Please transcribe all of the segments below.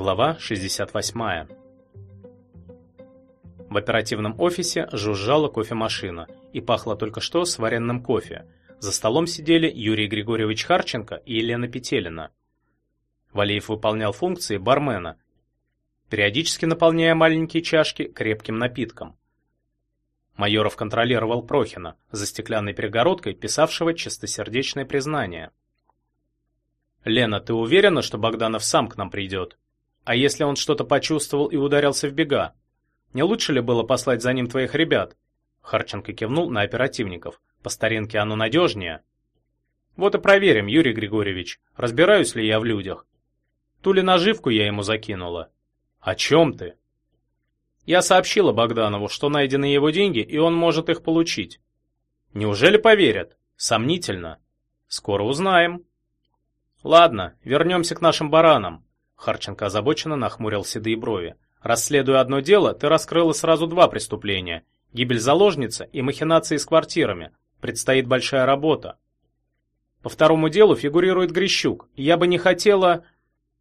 Глава 68. В оперативном офисе жужжала кофемашина и пахло только что сваренным кофе. За столом сидели Юрий Григорьевич Харченко и Елена Петелина. Валеев выполнял функции бармена, периодически наполняя маленькие чашки крепким напитком. Майоров контролировал Прохина, за стеклянной перегородкой писавшего чистосердечное признание. «Лена, ты уверена, что Богданов сам к нам придет? А если он что-то почувствовал и ударился в бега? Не лучше ли было послать за ним твоих ребят?» Харченко кивнул на оперативников. «По старинке оно надежнее». «Вот и проверим, Юрий Григорьевич, разбираюсь ли я в людях. Ту ли наживку я ему закинула?» «О чем ты?» Я сообщила Богданову, что найдены его деньги, и он может их получить. Неужели поверят? Сомнительно. Скоро узнаем. Ладно, вернемся к нашим баранам. Харченко озабоченно нахмурил седые брови. Расследуя одно дело, ты раскрыла сразу два преступления. Гибель заложницы и махинации с квартирами. Предстоит большая работа. По второму делу фигурирует Грищук. Я бы не хотела...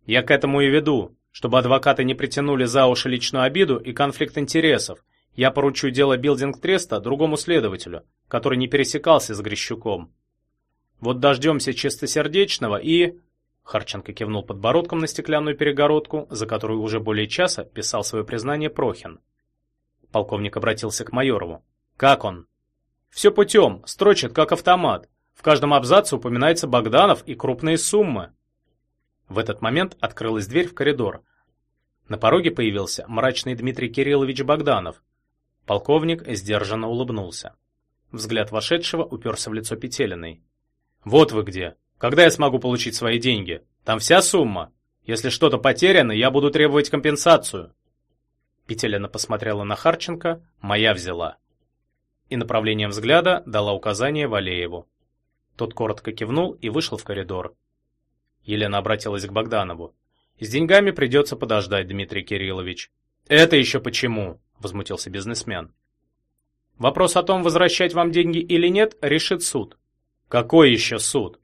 Я к этому и веду. Чтобы адвокаты не притянули за уши личную обиду и конфликт интересов, я поручу дело билдинг-треста другому следователю, который не пересекался с Грищуком. Вот дождемся чистосердечного и... Харченко кивнул подбородком на стеклянную перегородку, за которую уже более часа писал свое признание Прохин. Полковник обратился к Майорову. «Как он?» «Все путем, строчит как автомат. В каждом абзаце упоминается Богданов и крупные суммы». В этот момент открылась дверь в коридор. На пороге появился мрачный Дмитрий Кириллович Богданов. Полковник сдержанно улыбнулся. Взгляд вошедшего уперся в лицо Петелиной. «Вот вы где! Когда я смогу получить свои деньги? Там вся сумма. Если что-то потеряно, я буду требовать компенсацию». Петелина посмотрела на Харченко, моя взяла. И направлением взгляда дала указание Валееву. Тот коротко кивнул и вышел в коридор. Елена обратилась к Богданову. «С деньгами придется подождать, Дмитрий Кириллович». «Это еще почему?» – возмутился бизнесмен. «Вопрос о том, возвращать вам деньги или нет, решит суд». «Какой еще суд?»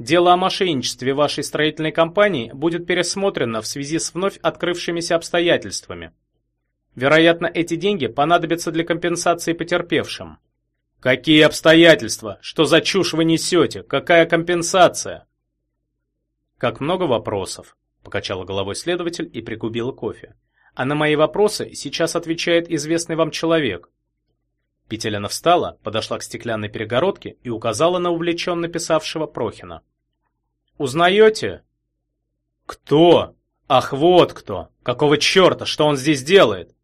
Дело о мошенничестве вашей строительной компании будет пересмотрено в связи с вновь открывшимися обстоятельствами. Вероятно, эти деньги понадобятся для компенсации потерпевшим. Какие обстоятельства? Что за чушь вы несете? Какая компенсация? Как много вопросов, покачала головой следователь и пригубила кофе. А на мои вопросы сейчас отвечает известный вам человек. Петелина встала, подошла к стеклянной перегородке и указала на увлеченно писавшего Прохина. Узнаете?» «Кто? Ах, вот кто! Какого черта? Что он здесь делает?»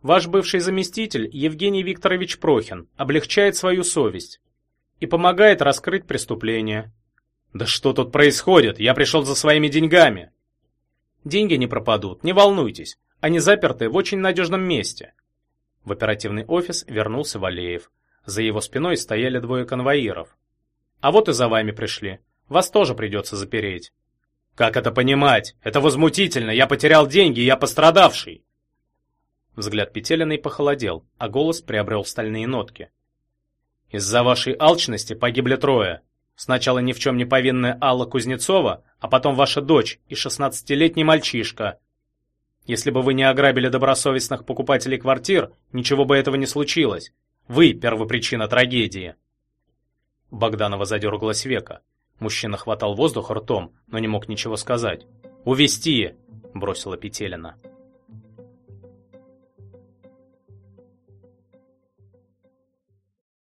Ваш бывший заместитель Евгений Викторович Прохин облегчает свою совесть и помогает раскрыть преступление. Да что тут происходит? Я пришел за своими деньгами. Деньги не пропадут, не волнуйтесь. Они заперты в очень надежном месте. В оперативный офис вернулся Валеев. За его спиной стояли двое конвоиров. А вот и за вами пришли. Вас тоже придется запереть. Как это понимать? Это возмутительно. Я потерял деньги, я пострадавший. Взгляд Петелиной похолодел, а голос приобрел стальные нотки. Из-за вашей алчности погибли трое. Сначала ни в чем не повинная Алла Кузнецова, а потом ваша дочь и шестнадцатилетний мальчишка. Если бы вы не ограбили добросовестных покупателей квартир, ничего бы этого не случилось. Вы первопричина трагедии. Богданова задергалась века. Мужчина хватал воздух ртом, но не мог ничего сказать. «Увести!» – бросила Петелина.